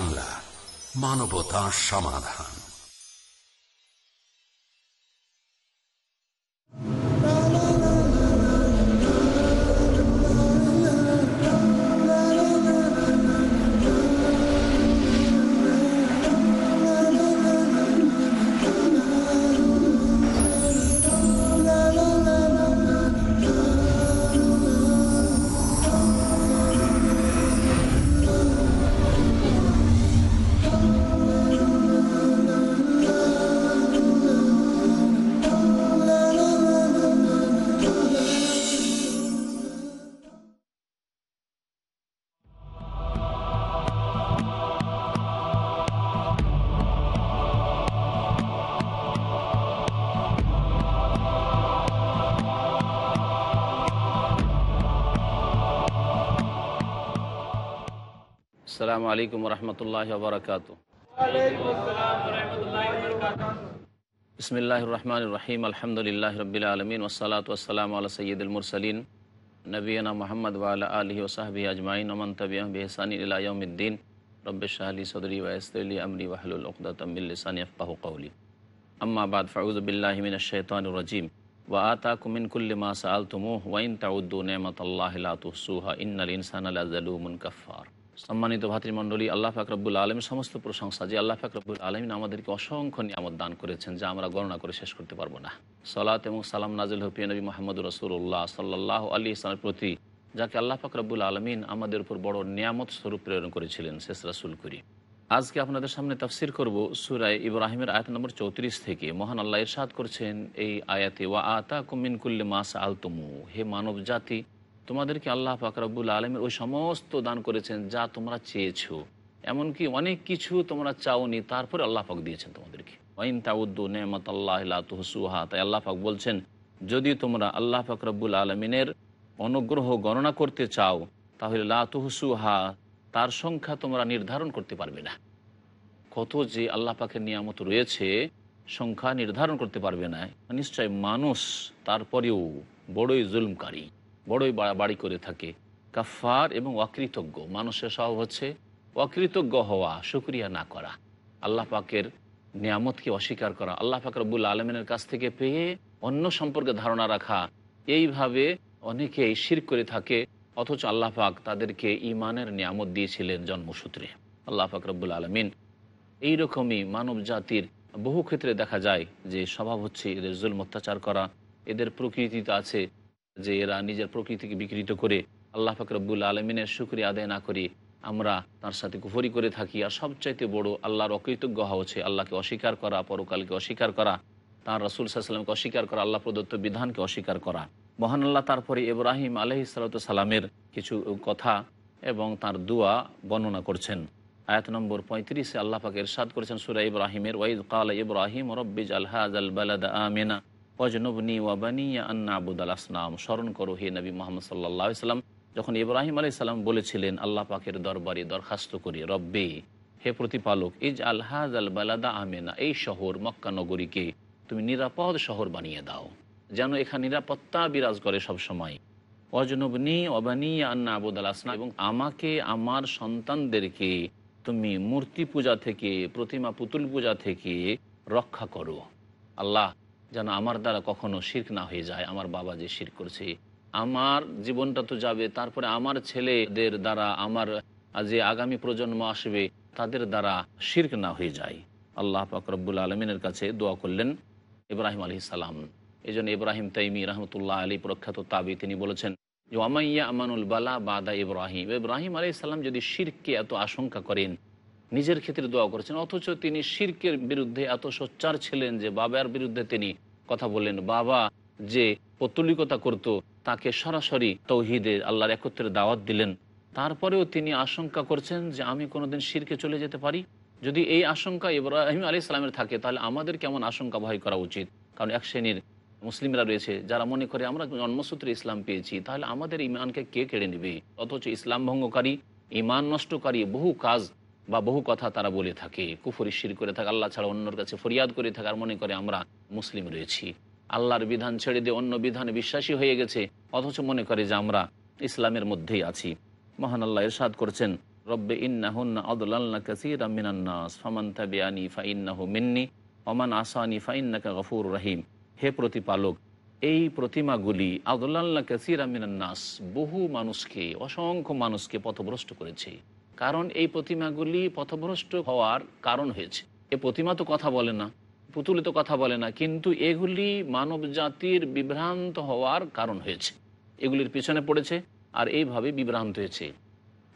বাংলা মানবতা সমাধান। আসসালামু আলাইকুম রহমতুল্লাহ বারকাত বিসমিল্লাহ রহমান রহিম আলহামদুলিল্লাহ রবিল আলমিন ওসালাত ওসালাম আল্লাহ সৈয়দুল মুরসলিন নবীনা মোহাম্মদ ওয়াল আলহি ওসাহাবি আজমাইন ওমন তবিয়াম বেহসানি ইলায়ুদ্দিন রব্বে শাহলি সদরি ওয়াসলি আমরি ওয়াহলুল উকদাতমিল্লিসানি আফকাহু কৌলি আম্মা বাদ ফাউজবিল্লাহমিন শৈতান রাজিম ওয়া আতা কুমিন কুল্লি মা সাল তুমুহ ওয়াইন তাউদ্দু নেমত আল্লাহ তুহসুহা ইন্নাল ইনসান আল্লাহ জালুমুন কাফার সম্মানিত ভাতৃমণ্ডলী, আল্লাহ ফাকরবুল আলমের সমস্ত প্রশংসা যে আল্লাহ ফাকরবুল আলমিন আমাদেরকে অসংখ্য নিয়ামত দান করেছেন যা আমরা গণনা করে শেষ করতে পারব না। সলাত এবং সালাম নাজিল হফিয়া নবী মোহাম্মদ রসুল্লাহ সাল্লাহ আলী ইসলামের প্রতি, যাকে আল্লাহ ফাকরবুল আলমিন আমাদের উপর বড় নিয়ামত স্বরূপ প্রেরণ করেছিলেন, শেষ রাসুল করি আজকে আপনাদের সামনে তাফসির করব সুরায় ইব্রাহিমের আয়াত নম্বর চৌত্রিশ থেকে। মহান আল্লাহ ইরশাদ করছেন এই আয়াতে, ওয়া আতা কুমিন কুল্লে মাস আলতুমু হে মানব জাতি তোমাদেরকে আল্লাহ ফাকরাবুল আলমের ওই সমস্ত দান করেছেন যা তোমরা চেয়েছো। এমনকি অনেক কিছু তোমরা চাওনি, তারপরে আল্লাহ পাক দিয়েছেন তোমাদেরকে। ওয়াইন তাউদ্দু নেমত আল্লাহ তুহসুহা, তাই আল্লাহ পাক বলছেন, যদি তোমরা আল্লাহ ফাকরাবুল আলমিনের অনুগ্রহ গণনা করতে চাও, তাহলে লা তুহসুহা, তার সংখ্যা তোমরা নির্ধারণ করতে পারবে না। কত যে আল্লাহ পাকের নিয়ামত রয়েছে, সংখ্যা নির্ধারণ করতে পারবে না। নিশ্চয় মানুষ তারপরেও বড়ই জুলমকারী। বড়ই বাড়াবাড়ি করে থাকে। কাফার এবং অকৃতজ্ঞ। মানুষের স্বভাব হচ্ছে অকৃতজ্ঞ হওয়া সুক্রিয়া না করা। আল্লাহ পাকের নিয়ামতকে অস্বীকার করা। আল্লাহ পাক রব্বুল আলমিনের কাছ থেকে পেয়ে অন্য সম্পর্কে ধারণা রাখা। এইভাবে অনেকেই শির করে থাকে, অথচ আল্লাহ পাক তাদেরকে ইমানের নিয়ামত দিয়েছিলেন জন্মসূত্রে। আল্লাহ পাক রব্বুল আলমিন এইরকমই মানব জাতির বহু ক্ষেত্রে দেখা যায় যে স্বভাব হচ্ছে এদের জুল অত্যাচার করা, এদের প্রকৃতিতে আছে যে এরা নিজের প্রকৃতিকে বিকৃত করে আল্লাহ ফাকরবুল আলমিনের সুক্রিয়া আদায় না করি, আমরা তার সাথে কুফরি করে থাকি। আর সবচাইতে বড় আল্লাহর অকৃতজ্ঞ হওয়া হচ্ছে আল্লাহকে অস্বীকার করা, পরকালকে অস্বীকার করা, তার রসুল সাল্লামকে অস্বীকার করা আল্লাহ প্রদত্ত বিধানকে অস্বীকার করা। মহান আল্লাহ তারপরে ইব্রাহিম আলহি সালামের কিছু কথা এবং তার দুয়া বর্ণনা করছেন। আয়াত নম্বর পঁয়ত্রিশে আল্লাহ পাকে ইরশাদ করেছেন সুরা ইব্রাহিমের ওয়াইদ কাল ইব্রাহিম রব্বিজ আলহাজ আল বালাদ আমিনা। ওয়াজনবনী ওয়াবানিয়া আন্না আবুদ আল আসলাম স্মরণ করো হে নবী মোহাম্মদ সাল্লাহ সাল্লাম, যখন ইব্রাহিম আলাই সাল্লাম বলেছিলেন, আল্লাহ পাকের দরবারে দরখাস্ত করি, রব্বে, হে প্রতিপালক ইজ আলহাজ আল বালাদা আমেনা, এই শহর মক্কা নগরীকে তুমি নিরাপদ শহর বানিয়ে দাও, যেন এখানে নিরাপত্তা বিরাজ করে সব সময় অজনবনী অবানিয়া আন্না আবুদ আল আসলাম এবং আমাকে, আমার সন্তানদেরকে তুমি মূর্তি পূজা থেকে, প্রতিমা পুতুল পূজা থেকে রক্ষা করো। আল্লাহ যেন আমার দ্বারা কখনো শির্ক না হয়ে যায়, আমার বাবা যে শির করছে। আমার জীবনটা তো যাবে, তারপরে আমার ছেলেদের দ্বারা, আমার যে আগামী প্রজন্ম আসবে, তাদের দ্বারা শির্ক না হয়ে যায়। আল্লাহ ফাকরবুল আলমিনের কাছে দোয়া করলেন ইব্রাহিম আলী সালাম। এই জন্য ইব্রাহিম তাইমি রহমতুল্লাহ আলী প্রখ্যাত তাবি, তিনি বলেছেন যে আমাইয়া আমানুল বালা বাদা ইব্রাহিম। ইব্রাহিম আলী সাল্লাম যদি শিরকে এত আশঙ্কা করেন নিজের ক্ষেত্রে দোয়া করেছেন। অথচ তিনি শিরকের বিরুদ্ধে এত সোচ্চার ছিলেন যে বাবার বিরুদ্ধে তিনি কথা বললেন, বাবা যে পত্তলিকতা করত, তাকে সরাসরি তৌহিদে আল্লাহর একত্রে দাওয়াত দিলেন। তারপরেও তিনি আশঙ্কা করছেন যে আমি কোনোদিন শিরকে চলে যেতে পারি। যদি এই আশঙ্কা ইব্রাহিম আলী ইসলামের থাকে, তাহলে আমাদের কেমন আশঙ্কা ভয় করা উচিত? কারণ এক শ্রেণির মুসলিমরা রয়েছে, যারা মনে করে আমরা জন্মসূত্রে ইসলাম পেয়েছি, তাহলে আমাদের ইমানকে কে কেড়ে নেবে? অথচ ইসলাম ভঙ্গকারী, ইমান নষ্টকারী, বহু কাজ বা বহু কথা তারা বলে থাকে, কুফরি শির করে থাকে, আল্লাহ ছাড়া অন্যর কাছে ফরিয়াদ করে থাকে। আর মনে করে আমরা মুসলিম রয়েছি। আল্লাহর বিধান ছেড়ে দিয়ে অন্য বিধানে বিশ্বাসী হয়ে গেছে, অথচ মনে করে যে আমরা ইসলামের মধ্যেই আছি। মহান আল্লাহ ইরশাদ করছেন, রব্বে ইন্নাহুন্না আদলাল্না কাসির মিন্নি অমান আসানি গফুর রহিম। হে প্রতিপালক, এই প্রতিমাগুলি আদুল্লাহ কাসির মিনান্নাস বহু মানুষকে, অসংখ্য মানুষকে পথভ্রষ্ট করেছে। কারণ এই প্রতিমাগুলি পথভ্রষ্ট হওয়ার কারণ হয়েছে। এ প্রতিমা তো কথা বলে না, পুতুলে তো কথা বলে না, কিন্তু এগুলি মানব জাতির বিভ্রান্ত হওয়ার কারণ হয়েছে। এগুলির পিছনে পড়েছে আর এইভাবে বিভ্রান্ত হয়েছে।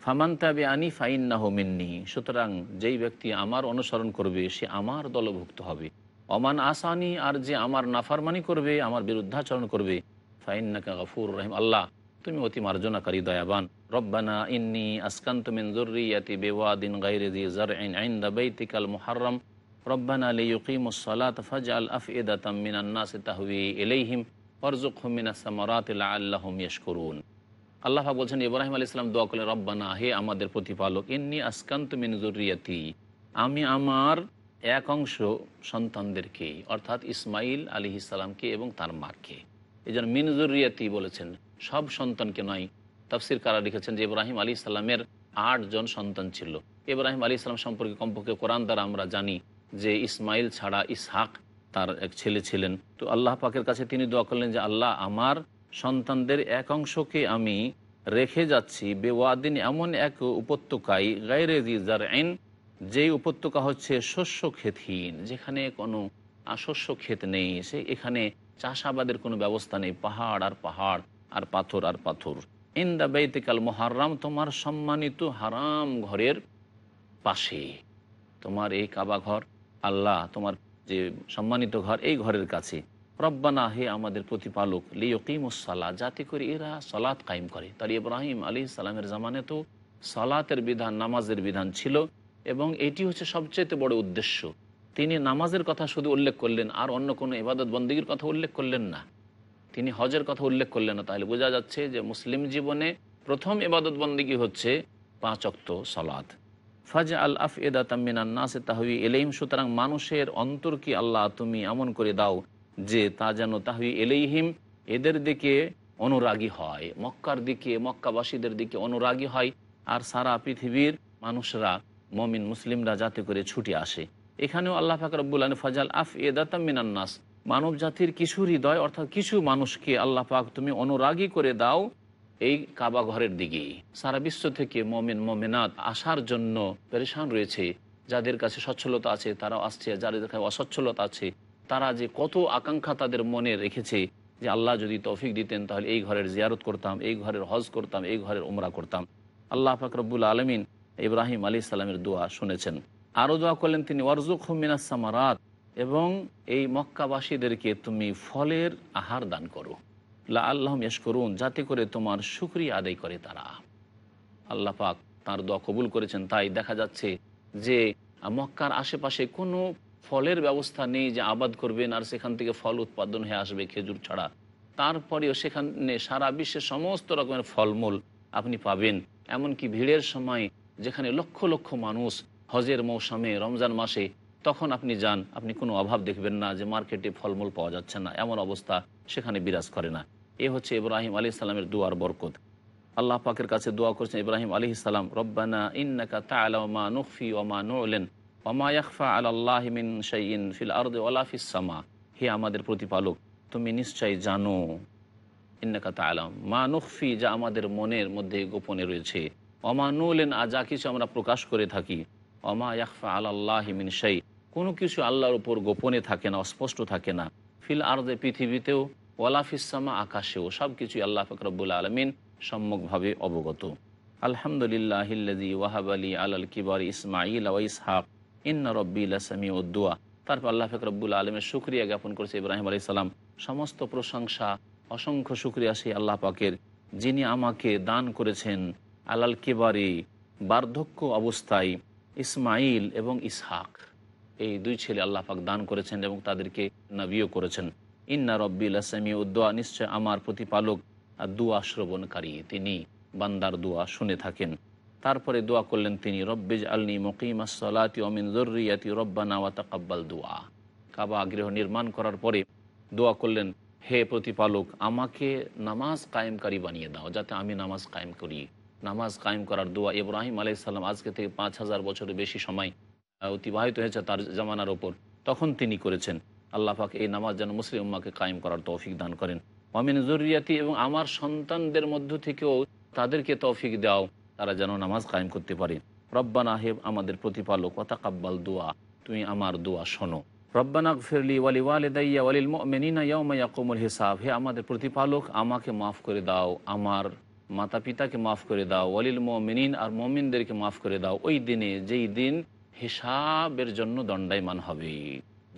ফামান তাবে আনি ফাইন না হোমেননি সুতরাং যেই ব্যক্তি আমার অনুসরণ করবে, সে আমার দলভুক্ত হবে। অমান আসানি, আর যে আমার নাফারমানি করবে, আমার বিরুদ্ধাচরণ করবে। ফাইন নাকা গফুর রহিম, আল্লাহ তুমি অতি মার্জনাকারী, দয়াবান। রব্বানা ইন্নি আসকান্ত মিন জুররিয়াতি বেওয়াদিন গায়রি জি জারইন ইনদা বাইতিকাল মুহাররম। রব্বানা লিয়ুকিমুস সালাত ফাজআল আফইদাতাম মিনান নাসি তাহওয়ি ইলাইহিম ওয়ারযুকহুম মিনাস সামারাতি লাআল্লাহুম ইয়াশকুরুন। আল্লাহ পাক বলছেন, ইব্রাহিম আলী ইসলাম দোয়া করলেন, রব্বানা হে আমাদের প্রতিপালক, ইন্নি আসকান্ত মিন জুররিয়াতি আমি আমার এক অংশ সন্তানদেরকে, অর্থাৎ ইসমাইল আলী ইসলামকে এবং তার মারকে এই জন্য মিন জুররিয়াতি বলেছেন। সব সন্তানকে নয়। তাফসির কারা লিখেছেন যে ইব্রাহিম আলী ইসলামের আটজন সন্তান ছিল। ইব্রাহিম আলী ইসলাম সম্পর্কে কমপক্ষে কোরআন দ্বারা আমরা জানি যে ইসমাইল ছাড়া ইসহাক তার এক ছেলে ছিলেন। তো আল্লাহ পাকের কাছে তিনি দোয়া করলেন যে, আল্লাহ, আমার সন্তানদের এক অংশকে আমি রেখে যাচ্ছি। বেওয়াদিন এমন এক উপত্যকায় গাইরে দিজার আইন যেই উপত্যকা হচ্ছে শস্য ক্ষেতহীন, যেখানে কোনো শস্য ক্ষেত নেই। সে এখানে চাষাবাদের কোনো ব্যবস্থা নেই। পাহাড় আর পাহাড় আর পাথর আর পাথর। ইন্দা বেতিকাল মহারাম তোমার সম্মানিত হারাম ঘরের পাশে। তোমার এই কাবা ঘর, আল্লাহ তোমার যে সম্মানিত ঘর, এই ঘরের কাছে। রব্বানা, হে আমাদের প্রতিপালক লিয়কিমুসাল্লাহ যাতে করে এরা সলাৎ কায়েম করে। তার ইব্রাহিম আলী সালামের জামানে তো সালাতের বিধান, নামাজের বিধান ছিল এবং এটি হচ্ছে সবচেয়ে বড় উদ্দেশ্য। তিনি নামাজের কথা শুধু উল্লেখ করলেন, আর অন্য কোনো ইবাদত বন্দীগীর কথা উল্লেখ করলেন না। তিনি হজের কথা উল্লেখ করলেন না, তাহলে বোঝা যাচ্ছে যে মুসলিম জীবনে প্রথম ইবাদত বন্দীগী হচ্ছে পাঁচ অক্ত সলাদ ফাজ আল আফ এদা তামিনান্নাসে তাহবি এলেইম সুতরাং মানুষের অন্তর কি আল্লাহ তুমি এমন করে দাও যে তা যেন তাহবি এলেইহিম এদের দিকে অনুরাগী হয়, মক্কার দিকে, মক্কাবাসীদের দিকে অনুরাগী হয়, আর সারা পৃথিবীর মানুষরা, মমিন মুসলিমরা যাতে করে ছুটে আসে। এখানেও আল্লাহ ফাকর রব্বুল আলী ফাজাল আফ এদাতাম মিনান্নাস মানব জাতির কিছু হৃদয়, অর্থাৎ কিছু মানুষকে আল্লাহ পাক তুমি অনুরাগী করে দাও এই কাবা ঘরের দিকে সারা বিশ্ব থেকে মমিন, মমিনাত আসার জন্য পরেশান রয়েছে। যাদের কাছে সচ্ছলতা আছে, তারাও আসছে। যাদের কাছে অসচ্ছলতা আছে, তারা যে কত আকাঙ্ক্ষা তাদের মনে রেখেছে যে আল্লাহ যদি তৌফিক দিতেন, তাহলে এই ঘরের জিয়ারত করতাম, এই ঘরের হজ করতাম, এই ঘরের উমরা করতাম। আল্লাহ ফাকরবুল আলমিন ইব্রাহিম আলী সালামের দোয়া শুনেছেন। আরও দোয়া করলেন তিনি ওয়ারজুক হুমিনা সামারাত। এবং এই মক্কাবাসীদেরকে তুমি ফলের আহার দান করো। লা আল্লাহ ইয়াস করুন যাতে করে তোমার সুক্রিয়া আদায় করে তারা। আল্লাহ পাক তার দোয়া কবুল করেছেন, তাই দেখা যাচ্ছে যে মক্কার আশেপাশে কোনো ফলের ব্যবস্থা নেই যে আবাদ করবেন আর সেখান থেকে ফল উৎপাদন হয়ে আসবে খেজুর ছাড়া। তারপরেও সেখানে সারা বিশ্বের সমস্ত রকমের ফলমূল আপনি পাবেন। এমনকি ভিড়ের সময় যেখানে লক্ষ লক্ষ মানুষ হজের মৌসুমে, রমজান মাসে তখন আপনি যান, আপনি কোনো অভাব দেখবেন না যে মার্কেটে ফলমূল পাওয়া যাচ্ছে না, এমন অবস্থা সেখানে বিরাজ করে না। এ হচ্ছে ইব্রাহিম আলী ইসলামের দুয়ার বরকত। আল্লাহ পাকের কাছে দোয়া করছেন, ইব্রাহিম আলী ইসলাম রব্বানা ইন্নাকা তালামা নুফি ওমা নুলেন ওমা ইয়াকফা আল্লাহ মিন শাইন ফিল আরদ ওলাফিস সামা। হে আমাদের প্রতিপালক, তুমি নিশ্চয় জানো, ইন্নাকা তালাম মা নুফি যা আমাদের মনের মধ্যে গোপনে রয়েছে। অমা নুলেন আর যা কিছু আমরা প্রকাশ করে থাকি। অমা ইয়াকফা আল্লাহ মিন শাই কোনো কিছু আল্লাহর ওপর গোপনে থাকে না, অস্পষ্ট থাকে না। ফিল আরদে পৃথিবীতেও ওয়ালাফিসামা আকাশেও সব কিছুই আল্লাহ ফকরবুল আলমিন সম্যকভাবে অবগত। আলহামদুলিল্লাহ ওয়াহাব আলী আল কিবার ইসমাইল ইসহাক, ইন্না রব্বিল সামি উদ্দুয়া তারপর আল্লাহ ফকরবুল আলমের শুক্রিয়া জ্ঞাপন করেছে ইব্রাহিম আলী সালাম। সমস্ত প্রশংসা, অসংখ্য শুক্রিয়া সেই আল্লাহ পাকের, যিনি আমাকে দান করেছেন আলাল কিবারি বার্ধক্য অবস্থায় ইসমাইল এবং ইসহাক। এই দুই ছেলে আল্লাহ পাক দান করেছেন এবং তাদেরকে নাবিও করেছেন। ইন্না রব্বিল আসামি উদ্দোয়া, নিশ্চয় আমার প্রতিপালক আর দুয়া শ্রবণকারী তিনি, বান্দার দোয়া শুনে থাকেন। তারপরে দোয়া করলেন তিনি রব্বিজ আলনি মকিমাসলাতি অমিন জরুরিয়াতি রব্বানা ওয়া তাকাব্বাল দোয়া। কাবা গৃহ নির্মাণ করার পরে দোয়া করলেন, হে প্রতিপালক, আমাকে নামাজ কায়েমকারী বানিয়ে দাও, যাতে আমি নামাজ কায়েম করি। নামাজ কায়েম করার দোয়া ইব্রাহিম আলাইসাল্লাম আজকে থেকে পাঁচ হাজার বছরের বেশি সময় অতিবাহিত হয়েছে তার জামানার ওপর। তখন তিনি করেছেন। আল্লাহ পাক এই নামাজ যেন মুসলিম উম্মাকে কায়েম করার তৌফিক দান করেন। অমিন জরুরিয়াতি এবং আমার সন্তানদের মধ্য থেকেও তাদেরকে তৌফিক দাও, তারা যেন নামাজ কায়েম করতে পারে। রব্বানা হেব আমাদের প্রতিপালক কাব্বাল দোয়া, তুমি আমার দোয়া শোনো। রব্বানা ফিরলি ওয়ালি ওয়ালিদাইয়া ওয়ালিল মুমিনিনা ইয়াউমা ইয়াকুমুল হিসাব, হে আমাদের প্রতিপালক, আমাকে মাফ করে দাও, আমার মাতা পিতাকে মাফ করে দাও ওয়ালিল মেনিন আর মমিনদেরকে মাফ করে দাও। ওই দিনে, যেই দিন হিসাবের জন্য দণ্ডায়মান হবে।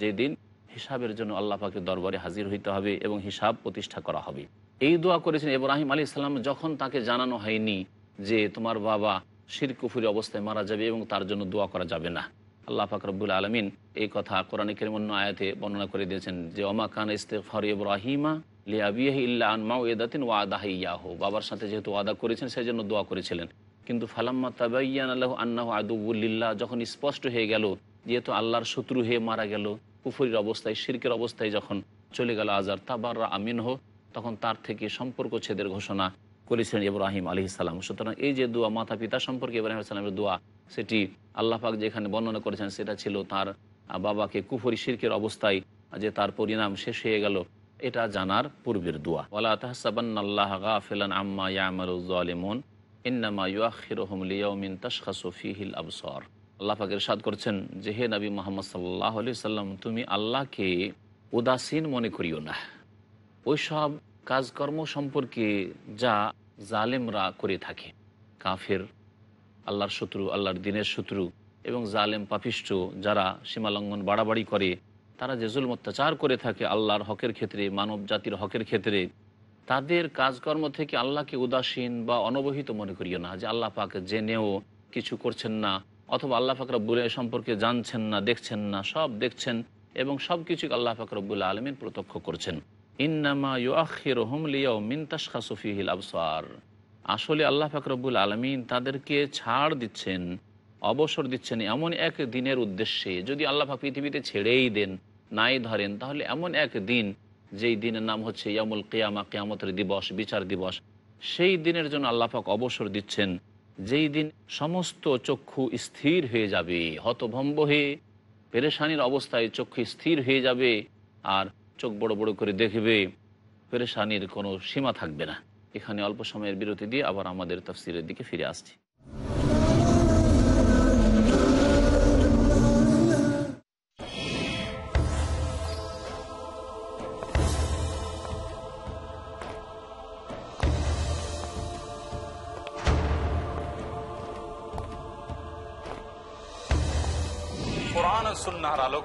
যেই দিন হিসাবের জন্য আল্লাহ পাকের দরবারে হাজির হইতে হবে এবং হিসাব প্রতিষ্ঠা করা হবে। এই দোয়া করেছেন ইব্রাহিম আলী ইসলাম যখন তাকে জানানো হয়নি যে তোমার বাবা শির কুফুরি অবস্থায় মারা যাবে এবং তার জন্য দোয়া করা যাবে না। আল্লাহ পাক রব্বুল আলমিন এই কথা কোরআনিকের অন্য আয়াতে বর্ণনা করে দিয়েছেন যে ওমা খান ইস্তেফার ইব্রাহিমা লিয়াবিয়াহি ইল্লা আন মাউদাতিন ওয়াদাহি ইয়াহু বাবার সাথে যেহেতু ওয়াদা করেছেন সেই জন্য দোয়া করেছিলেন। কিন্তু ফালাম্মা তাবাইয়ান আল্লাহ আন্নাহ আদুবুল্লিল্লাহ যখন স্পষ্ট হয়ে গেল যেহেতু আল্লাহর শত্রু হয়ে মারা গেল, কুফুরির অবস্থায়, শিরকের অবস্থায় যখন চলে গেল আজার তাবাররা আমিন হো তখন তার থেকে সম্পর্ক ছেদের ঘোষণা করেছিলেন ইব্রাহিম আলী সালাম। সুতরাং এই যে দোয়া মাতা পিতা সম্পর্কে ইব্রাহিম সালামের দোয়া, সেটি আল্লাহ পাক যেখানে বর্ণনা করেছেন সেটা ছিল তার বাবাকে কুফরি, শিরকের অবস্থায় যে তার পরিণাম শেষ হয়ে গেল, এটা জানার পূর্বের দোয়া। ওয়ালা তাহসাবান আল্লাহ গাফিলান আম্মা ইয়ামারুজ্জালিমুন ইন্নামা ইউআখিরুহুম লিয়াউমিন তাশখাসু ফীহিল আবসার। আল্লাহ পাক ইরশাদ করছেন যে, হে নবী মোহাম্মদ সাল্লাল্লাহু আলাইহি সাল্লাম তুমি আল্লাহকে উদাসীন মনে করিও না। ওইসব কাজকর্ম সম্পর্কে যা জালেমরা করে থাকে। কাফের, আল্লাহর শত্রু, আল্লাহর দিনের শত্রু এবং জালেম পাপিষ্ট যারা সীমালঙ্ঘন বাড়াবাড়ি করে, তারা যে জুল অত্যাচার করে থাকে আল্লাহর হকের ক্ষেত্রে মানব জাতির হকের ক্ষেত্রে তাদের কাজকর্ম থেকে আল্লাহকে উদাসীন বা অনবহিত মনে করিও না যে আল্লাহ পাক জেনেও কিছু করছেন না, অথবা আল্লাহ পাক রব্বুল সম্পর্কে জানছেন না, দেখছেন না, সব দেখছেন এবং সব কিছু আল্লাহ পাক রব্বুল আলমিন প্রত্যক্ষ করছেন। ইন্নামা ইউআখির হোম লিয়াও মিনতাসখা সফিহিল আবসার। আসলে আল্লাহ ফাকরবুল আলমিন তাদেরকে ছাড় দিচ্ছেন, অবসর দিচ্ছেন এমন এক দিনের উদ্দেশ্যে। যদি আল্লাহ পাক পৃথিবীতে ছেড়েই দেন, নাই ধরেন, তাহলে এমন এক দিন যেই দিনের নাম হচ্ছে ইয়ামুল কেয়ামা, কেয়ামতের দিবস, বিচার দিবস, সেই দিনের জন্য আল্লাহ পাক অবসর দিচ্ছেন। যেই দিন সমস্ত চক্ষু স্থির হয়ে যাবে হতভম্ব হয়ে পেরেশানির অবস্থায় চক্ষু স্থির হয়ে যাবে, আর চোখ বড় বড় করে দেখবে, পেরেশানির কোনো সীমা থাকবে না। এখানে অল্প সময়ের বিরতি দিয়ে আবার আমাদের তফসিলের দিকে ফিরে আসছি।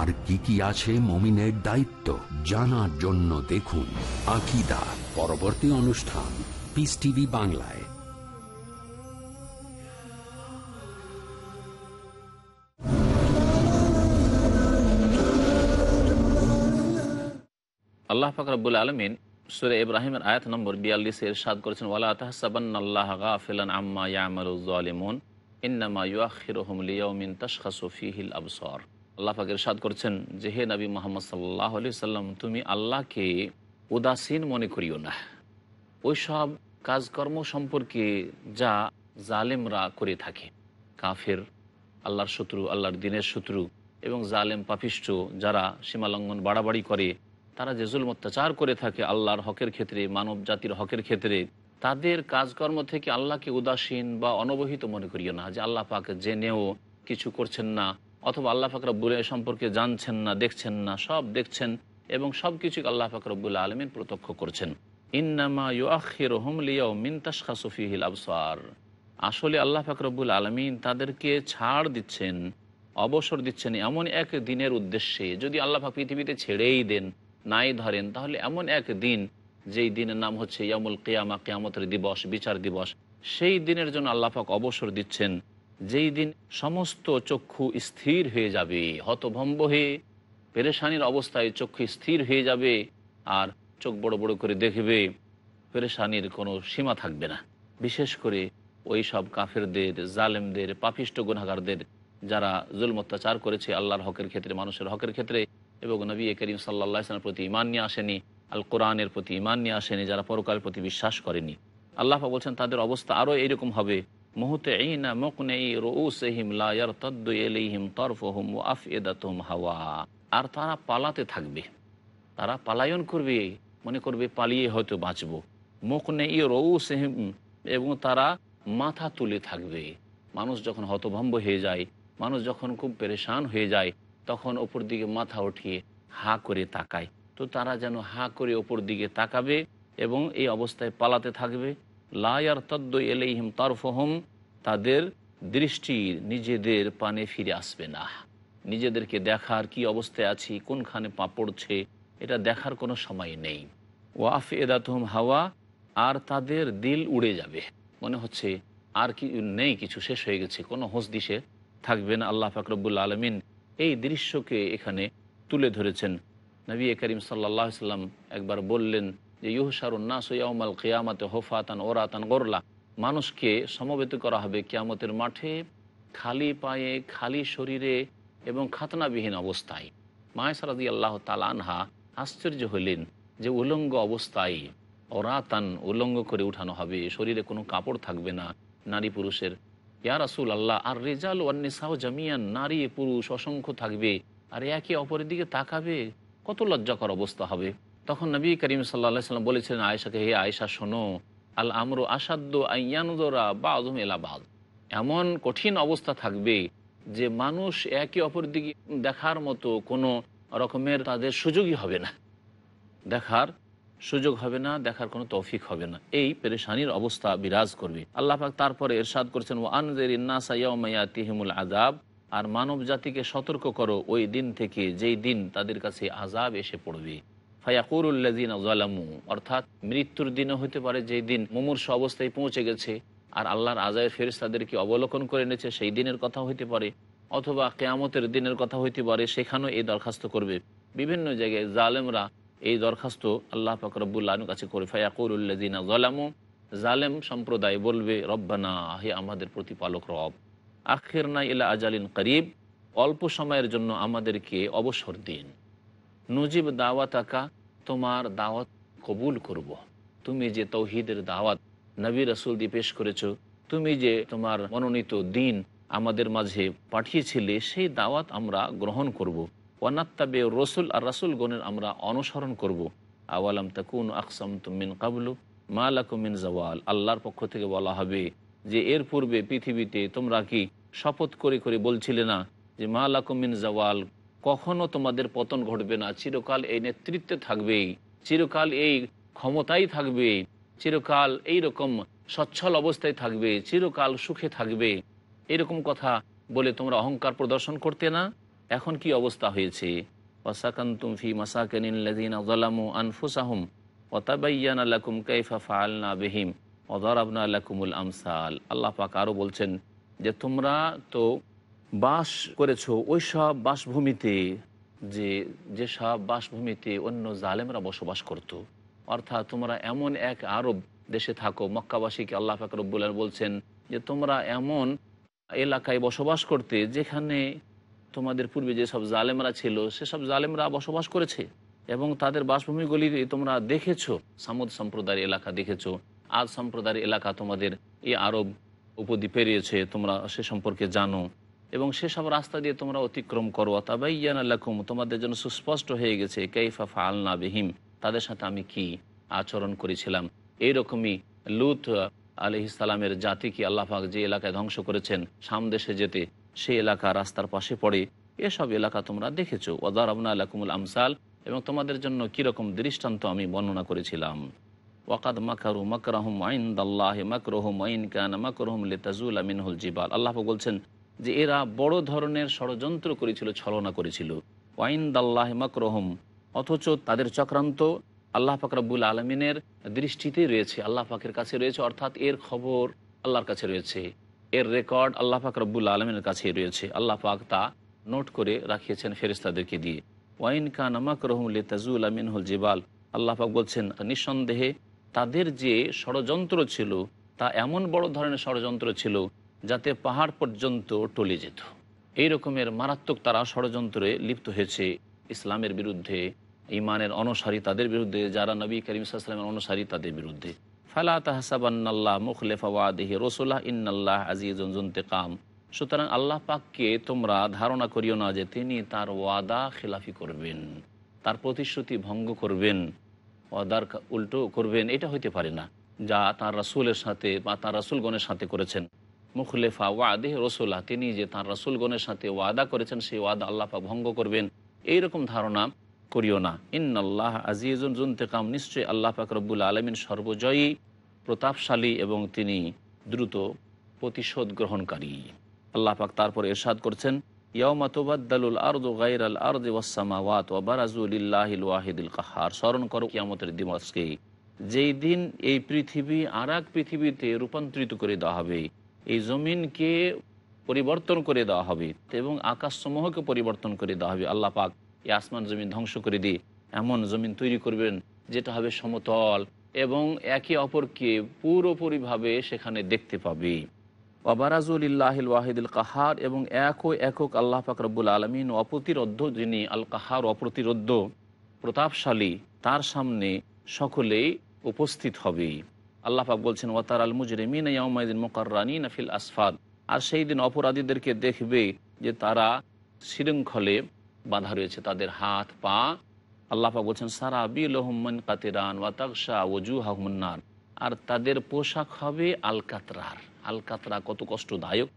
আর কি কি আছে মমিনের দায়িত্ব জানার জন্য দেখুন আকিদা পরবর্তী অনুষ্ঠান পিস টিভি বাংলায়। আল্লাহ ফাকরাবুল আলমিন সুরে ইব্রাহিমের আয়াত নম্বর বিয়াল্লিশে ইরশাদ করেছেন, ওয়ালা তাহসাবান আল্লাহ গাফিলান আম্মা ইয়ামালুজ্জালিমুন ইন্নামা ইউআখিরুহুম লিয়াউমিন তাশখাসু ফীহিল আবসার। আল্লাহ পাক ইরশাদ করছেন যে, হে নবী মুহাম্মদ সাল্লাল্লাহু আলাইহি সাল্লাম তুমি আল্লাহকে উদাসীন মনে করিও না। ওই সব কাজকর্ম সম্পর্কে যা জালেমরা করে থাকে। কাফের, আল্লাহর শত্রু, আল্লাহর দিনের শত্রু এবং জালেম পাপিষ্ট যারা সীমালঙ্ঘন বাড়াবাড়ি করে, তারা যে জুল অত্যাচার করে থাকে আল্লাহর হকের ক্ষেত্রে, মানব জাতির হকের ক্ষেত্রে, তাদের কাজকর্ম থেকে আল্লাহকে উদাসীন বা অনবহিত মনে করিও না যে, আল্লাহ পাক জেনেও কিছু করছেন না। অথবা আল্লাহ পাক রব্বুল সম্পর্কে জানছেন না, দেখছেন না, সব দেখছেন এবং সব কিছু আল্লাহ পাক রব্বুল আলমিন প্রত্যক্ষ করছেন। ইন্নামা ইউআখির হুমলিয়াও মিনতাসখা সফিহিল আবসার। আসলে আল্লাহ ফাকরবুল আলমিন তাদেরকে ছাড় দিচ্ছেন, অবসর দিচ্ছেন এমন এক দিনের উদ্দেশ্যে। যদি আল্লাহ পাক পৃথিবীতে ছেড়েই দেন, নাই ধরেন, তাহলে এমন এক দিন যেই দিনের নাম হচ্ছে ইয়ামুল কেয়ামা, কেয়ামতের দিবস, বিচার দিবস, সেই দিনের জন্য আল্লাহ পাক অবসর দিচ্ছেন। যেই দিন সমস্ত চক্ষু স্থির হয়ে যাবে, হতভম্ব হয়ে পেরেশানির অবস্থায় চক্ষু স্থির হয়ে যাবে আর চোখ বড় বড় করে দেখবে, পেরেশানির কোনো সীমা থাকবে না। বিশেষ করে ওই সব কাফেরদের, জালেমদের, পাপিষ্ট গুনাগারদের যারা জুলম অত্যাচার করেছে আল্লাহর হকের ক্ষেত্রে, মানুষের হকের ক্ষেত্রে এবং নবী করিম সাল্লা ইসলামের প্রতি ইমান নিয়ে আসেনি আল কোরআনের প্রতি ইমান নিয়ে আসেনি, যারা পরকালের প্রতি বিশ্বাস করেনি। আল্লাহ বলছেন, তাদের অবস্থা আরও এইরকম হবে মুহূর্তে ইনা মকনেই রউসহিম লায়ার তদ্দু এলিহিম তরফহুম ও আফএদাতুম হাওয়া। আর তারা পালাতে থাকবে। তারা পালায়ন করবে, মনে করবে পালিয়ে হয়তো বাঁচব। মুখ নেই রৌসহিম এবং তারা মাথা তুলে থাকবে। মানুষ যখন হতভম্ব হয়ে যায়, মানুষ যখন খুব পেরেশান হয়ে যায়, তখন ওপর দিকে মাথা উঠিয়ে হা করে তাকায়। তো তারা যেন হা করে ওপর দিকে তাকাবে এবং এই অবস্থায় পালাতে থাকবে। লায়ার তদ্দ এলেইহিম তরফহম, তাদের দৃষ্টি নিজেদের পানে ফিরে আসবে না। নিজেদেরকে দেখার কি অবস্থায় আছি, কোনখানে পা পড়ছে, এটা দেখার কোনো সময় নেই। ওয়াফ এদাতহম হাওয়া, আর তাদের দিল উড়ে যাবে। মনে হচ্ছে আর কি নেই, কিছু শেষ হয়ে গেছে, কোনো হোস দিশে থাকবে না। আল্লাহ ফাকরবুল আলমিন এই দৃশ্যকে এখানে তুলে ধরেছেন। নবী করিম সাল্লাহ সাল্লাম একবার বললেন যে ইউহসারুন্না সৈয়াউমাল কেয়ামাতে হোফাতান ওরাতান গোরলা। মানুষকে সমবেত করা হবে কেয়ামতের মাঠে খালি পায়ে, খালি শরীরে এবং খাতনাবিহীন অবস্থায়। মায়েসারাদি আল্লাহ তালানহা আশ্চর্য হইলেন যে উলঙ্গ অবস্থায় অরাতান উলঙ্গ করে উঠানো হবে। শরীরে কোনো কাপড় থাকবে না, নারী পুরুষের। ইয়া রাসুল আল্লাহ আর রেজাল ওয়ান্নিসাহ জামিয়ান, নারী পুরুষ অসংখ্য থাকবে, আর একে অপরের দিকে তাকাবে, কত লজ্জাকর অবস্থা হবে। তখন নবী করিম সাল্লা সাল্লাম বলেছিলেন আয়েশাকে, হে আয়েশা, শোনো আল আমরু আসাদ্দ আইয়ানুদরা বা আজম এলাবাদ এমন কঠিন অবস্থা থাকবে যে মানুষ একে অপর দিকে দেখার মতো কোনো রকমের তাদের সুযোগই হবে না। দেখার সুযোগ হবে না, দেখার কোনো তৌফিক হবে না। এই পেরেশানির অবস্থা বিরাজ করবে। আল্লাহ পাক তারপরে এরশাদ করছেন ও আনজের ইন্নাসাইয়াতিহিমুল আজাব আর মানব জাতিকে সতর্ক করো, ওই দিন থেকে যেই দিন তাদের কাছে আজাব এসে পড়বে। অর্থাৎ মৃত্যুর দিনও হতে পারে যেই দিন মুমূর্ষ অবস্থায় পৌঁছে গেছে আর আল্লাহর আজায়ের ফেরেস তাদেরকে অবলোকন করে এনেছে, সেই দিনের কথা হইতে পারে অথবা কেয়ামতের দিনের কথা হইতে পারে, সেখানেও এই দরখাস্ত করবে। বিভিন্ন জায়গায় জালেমরা এই দরখাস্ত আল্লাহ ফাকরবুল্লাহর কাছে করে ফায়াকুরুল্লাদিনা জলামু জালেম সম্প্রদায় বলবে, রব্বানা, হে আমাদের প্রতিপালক রব আখের না ইলা আজালিন করিব, অল্প সময়ের জন্য আমাদেরকে অবসর দিন। নজিব দাওয়াত আকা তোমার দাওয়াত কবুল করব। তুমি যে তৌহিদের দাওয়াত নবী রসুল দিয়ে পেশ করেছ, তুমি যে তোমার মনোনীত দিন আমাদের মাঝে পাঠিয়েছিলে, সেই দাওয়াত আমরা গ্রহণ করব। ওয়ানাত্তাবে রসুল আর রাসুল গণের আমরা অনুসরণ করব। আওয়ালাম তাকুন আকসাম তুমিন কাবলু মালাকুমিন জওয়াল আল্লাহর পক্ষ থেকে বলা হবে যে, এর পূর্বে পৃথিবীতে তোমরা কি শপথ করে করে বলছিলে না যে মালাকুমিন জওয়াল কখনো তোমাদের পতন ঘটবে না। চিরকাল এই নেতৃত্বে থাকবেই চিরকাল এই ক্ষমতাই থাকবে। চিরকাল এই রকম সচ্ছল অবস্থায় থাকবে। চিরকাল সুখে থাকবে। এরকম কথা বলে তোমরা অহংকার প্রদর্শন করতে না? এখন কি অবস্থা হয়েছে? আনফুসাহুম আমসাল। আল্লাহ পাক আরও বলছেন যে, তোমরা তো বাস করেছ, ওই সব বাসভূমিতে যে যেসব বাসভূমিতে অন্য জালেমরা বসবাস করত। অর্থাৎ তোমরা এমন এক আরব দেশে থাকো, মক্কাবাসীকে আল্লাহ ফাকরবুল বলছেন যে, তোমরা এমন এলাকায় বসবাস করতে যেখানে তোমাদের পূর্বে যেসব জালেমরা ছিল সেসব জালেমরা বসবাস করেছে এবং তাদের বাসভূমিগুলি তোমরা দেখেছ, সামুদ সম্প্রদায়ের এলাকা দেখেছ আজ সম্প্রদায়ের এলাকা তোমাদের এই আরব উপদ্বীপ পেরিয়েছে তোমরা সে সম্পর্কে জানো এবং সেসব রাস্তা দিয়ে তোমরা অতিক্রম করো। তাবাইয়ান আল্লাকুম তোমাদের জন্য সুস্পষ্ট হয়ে গেছে, কেইফা ফালনা বিহিম, তাদের সাথে আমি কি আচরণ করেছিলাম? এইরকমই লুত ইসালামের জাতিকে আল্লাহাক যে এলাকায় ধ্বংস করেছেন সামদেশে যেতে সেই এলাকা রাস্তার পাশে পড়ে? এসব এলাকা তোমরা দেখেছ। ওদার আবনা আলাকুমুল আমসাল, এবং তোমাদের জন্য কীরকম দৃষ্টান্ত আমি বর্ণনা করেছিলাম। ওয়াকাদ মাকারু মাকরাহম আইন দাল্লাহ মাকরহম আইন কান মাকরহম লেতাজুল আমিনহুল জিবাল। আল্লাহ বলছেন যে এরা বড় ধরনের ষড়যন্ত্র করেছিল, ছলনা করেছিল। ওয়াইন দাল্লাহ মাকরহম, অথচ তাদের চক্রান্ত আল্লাহ পাক রব্বুল আলমিনের দৃষ্টিতে রয়েছে, আল্লাহ পাকের কাছে রয়েছে, অর্থাৎ এর খবর আল্লাহর কাছে রয়েছে। এর রেকর্ড আল্লাহ পাক রব্বুল আলমিনের কাছে রয়েছে, আল্লাহ পাক তা নোট করে রাখিয়েছেন ফেরিস্তাদেরকে দিয়ে। ওয়াইন খান আমাক রহমুল তাজুল আমিনহুল জিবাল, আল্লাহ পাক বলছেন, নিঃসন্দেহে তাদের যে ষড়যন্ত্র ছিল, তা এমন বড় ধরনের ষড়যন্ত্র ছিল যাতে পাহাড় পর্যন্ত টলে যেত। এই রকমের মারাত্মক তারা ষড়যন্ত্রে লিপ্ত হয়েছে ইসলামের বিরুদ্ধে ইমানের অনুসারী তাদের বিরুদ্ধে, যারা নবী করিম সাল্লামের অনুসারী তাদের বিরুদ্ধে। ফালা তাহসাবান্নাল্লাহ মুখলেফা ওয়াদিহি রসুল্লাহ ইন্নাল্লাহ আজিজুন্তেকাম সুতরাং আল্লাহ পাককে তোমরা ধারণা করিও না যে তিনি তার ওয়াদা খেলাফি করবেন, তার প্রতিশ্রুতি ভঙ্গ করবেন, ওয়াদার উল্টো করবেন, এটা হইতে পারে না। যা তার রাসুলের সাথে বা তার রাসুলগণের সাথে করেছেন। মুখলেফা ওয়াদেহ রসুল্লাহ তিনি যে তার রসুলগণের সাথে ওয়াদা করেছেন, সেই ওয়াদা আল্লাহ পাক ভঙ্গ করবেন। এইরকম ধারণা করিও না। ইন্নআল্লাহ আজিজুন জুনতেকাম, নিশ্চয়ই আল্লাহ পাক রব্বুল আলমিন সর্বজয়ী, প্রতাপশালী এবং তিনি দ্রুত প্রতিশোধ গ্রহণকারী। আল্লাহ পাক তারপর এরশাদ করছেন ইয়মা তোবাদ্দালুল আরদ গাইর আল আরদ ওয়াসামাওয়াত ও বারাজুলিল্লাহিল ওয়াহিদুল কাহার। স্মরণ করো কিয়ামতের দিবসকে। যেই দিন এই পৃথিবী আর পৃথিবীতে রূপান্তরিত করে দেওয়া হবে এই জমিনকে পরিবর্তন করে দেওয়া হবে এবং আকাশসমূহকে পরিবর্তন করে দেওয়া হবে। আল্লাহ পাক এই আসমান জমিন ধ্বংস করে দিয়ে এমন জমিন তৈরি করবেন যেটা হবে সমতল এবং একে অপরকে পুরোপুরিভাবে সেখানে দেখতে পাবে। ওয়াবারাজুলিল্লাহিল ওয়াহিদুল কাহার এবং এক ও একক আল্লাহ ফাকরবুল আলমিন অপ্রতিরোধ যিনি আল কাহার অপ্রতিরোধ প্রতাপশালী, তার সামনে সকলেই উপস্থিত হবে। আল্লাহ পাক বলছেন ওয়াতার আল মুজরিমিন ইয়াউমাইদিন মোকাররানি নাফিল আসফাদ। আর সেই দিন অপরাধীদেরকে দেখবে যে তারা শৃঙ্খলে বাঁধা রয়েছে, তাদের হাত, পা। আল্লাহ পাক বলছেন সারা বিলহমান কাতেরান ওয়াতাকশা ওজু হাহমন্নার আর তাদের পোশাক হবে আলকাতরার। আলকাতরা কত কষ্টদায়ক।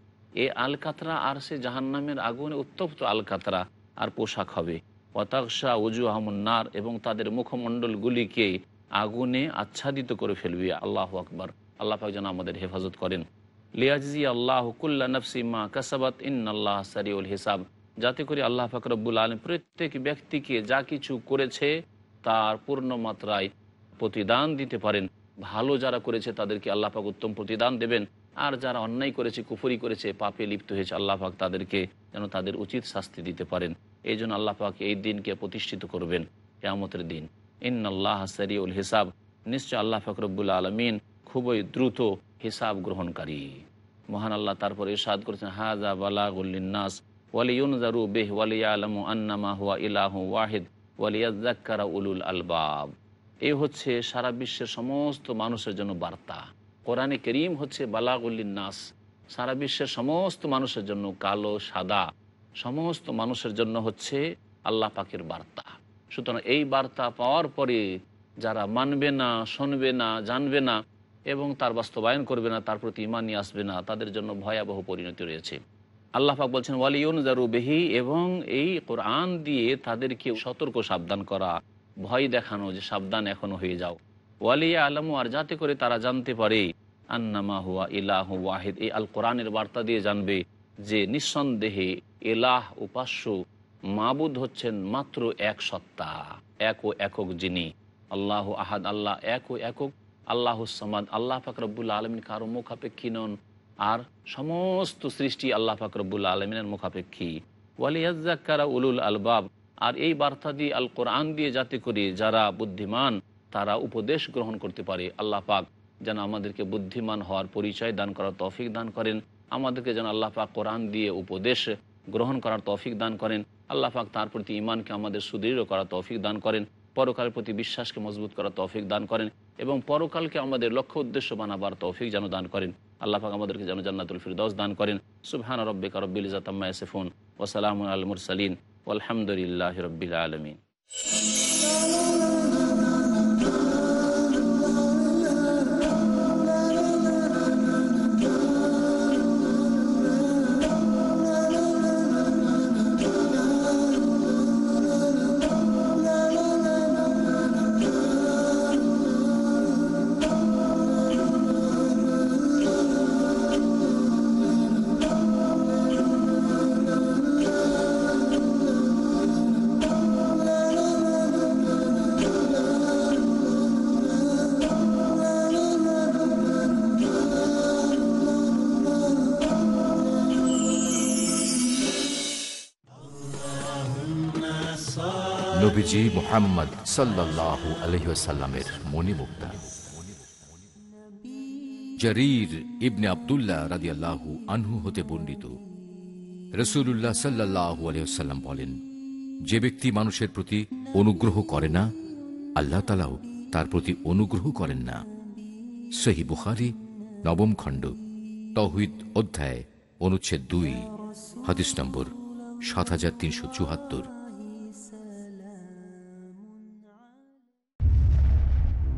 এই আলকাতরা আর সে জাহান্নামের আগুনে উত্তপ্ত আলকাতরা আর পোশাক হবে। ওয়াতাকশা ওজু আহমন্নার এবং তাদের মুখমণ্ডলগুলিকে আগুনে আচ্ছাদিত করে ফেলবে, আল্লাহ আকবর। আল্লাহ যেন আমাদের হেফাজত করেন। লিয়াজি আল্লাহ কুল্লা নফসিমা কাসাবাত ইন আল্লাহ সারিউল হিসাব। যাতে করে আল্লাহ ফাকরবুল আলম প্রত্যেক ব্যক্তিকে যা কিছু করেছে, তার পূর্ণ মাত্রায় প্রতিদান দিতে পারেন। ভালো যারা করেছে, তাদেরকে আল্লাহ পাক উত্তম প্রতিদান দেবেন। আর যারা অন্যায় করেছে, কুফরি করেছে, পাপে লিপ্ত হয়েছে, আল্লাহ পাক তাদেরকে যেন তাদের উচিত শাস্তি দিতে পারেন। এই জন্য আল্লাহ পাক এই দিনকে প্রতিষ্ঠিত করবেন। কেয়ামতের দিন। ইন আল্লাহ সারিউল হিসাব। নিশ্চয় আল্লাহ ফাকরবুল আলমিন খুবই দ্রুত হিসাব গ্রহণকারী। মহান আল্লাহ তারপরে ইরশাদ করেছেন হাজা বালাগুল্লিনাস ওয়ালিউনজারু বেহ ওয়ালিয়া আলমু আন্নামা হুয়া ইলাহু ওয়াহিদ ওয়ালিয়াজ্জাক্কারা উলুল আলবাব। এই হচ্ছে সারা বিশ্বের সমস্ত মানুষের জন্য বার্তা। কোরআনে করিম হচ্ছে বালাগুল্লিনাস সারা বিশ্বের সমস্ত মানুষের জন্য কালো, সাদা, সমস্ত মানুষের জন্য হচ্ছে আল্লাহ পাকের বার্তা। সুতরাং এই বার্তা পাওয়ার পরে যারা মানবে না, শুনবে না, জানবে না এবং তার বাস্তবায়ন করবে না, তার প্রতি ইমান নিয়ে আসবে না, তাদের জন্য ভয়াবহ পরিণতি রয়েছে। আল্লাহ পাক বলছেন ওয়ালিউন জারু বেহি এবং এই কোরআন দিয়ে তাদেরকে সতর্ক, সাবধান করা, ভয় দেখানো যে সাবধান এখনও হয়ে যাও। ওয়ালিয়া আলমু, আর যাতে করে তারা জানতে পারে, আন্নামা হুয়া ইলাহ ওয়াহিদ। এই আল কোরআনের বার্তা দিয়ে জানবে যে নিঃসন্দেহে এলাহ, উপাস্য মাবুদ হচ্ছেন মাত্র এক সত্তা, এক ও একক যিনি। আল্লাহ আহাদ, আল্লাহ এক ও একক। আল্লাহ সামাদ, আল্লাহ ফাকরবুল্লা আলমিন কারও মুখাপেক্ষী নন। আর সমস্ত সৃষ্টি আল্লাহ ফাকরবুল্লা আলমিনের মুখাপেক্ষী। ওয়ালিয়াজ্জাকারা উলুল আলবাব। আর এই বার্তা দিয়ে আল কোরআন দিয়ে যাতে করে, যারা বুদ্ধিমান, তারা উপদেশ গ্রহণ করতে পারে। আল্লাহ পাক যেন আমাদেরকে বুদ্ধিমান হওয়ার পরিচয় দান করার তৌফিক দান করেন। আমাদেরকে যেন আল্লাহ পাক কোরআন দিয়ে উপদেশ গ্রহণ করার তৌফিক দান করেন। আল্লাহ পাক তার প্রতি ইমানকে আমাদের সুদৃঢ় করার তৌফিক দান করেন। পরকালের প্রতি বিশ্বাসকে মজবুত করার তৌফিক দান করেন এবং পরকালকে আমাদের লক্ষ্য উদ্দেশ্য বানাবার তৌফিক যেন দান করেন। আল্লাহ পাক আমাদেরকে যেন জান্নাতুল ফিরদৌস দান করেন। সুবহান রব্বিকা রব্বিল ইজাতাম্মা ইয়াসিফুন ওয়া সালামুন আল মুরসালিন। ওয়ালহামদুলিল্লাহি রব্বিল আলামিন। নবীজি মোহাম্মদ সাল্লাহ আলহিসাল্লামের মণিমুক্তা। জরির ইবনে আবদুল্লাহ রাদিয়াল্লাহু আনহু হতে বর্ণিত। রসুল্লাহ সাল্লাহ আলহিহাল্লাম বলেন, যে ব্যক্তি মানুষের প্রতি অনুগ্রহ করে না, আল্লাহ তালাও তার প্রতি অনুগ্রহ করেন না। সহি বুখারি, নবম খণ্ড তহিদ অধ্যায় অনুচ্ছেদ দুই, হাদিস নম্বর সাত হাজার তিনশো চুয়াত্তর।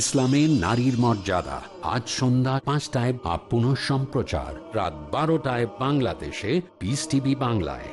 ইসলামে নারীর মর্যাদা। আজ সন্ধ্যা পাঁচটায় আপ পুনঃ সম্প্রচার রাত বারোটায় বাংলাদেশে পিস টিভি বাংলায়।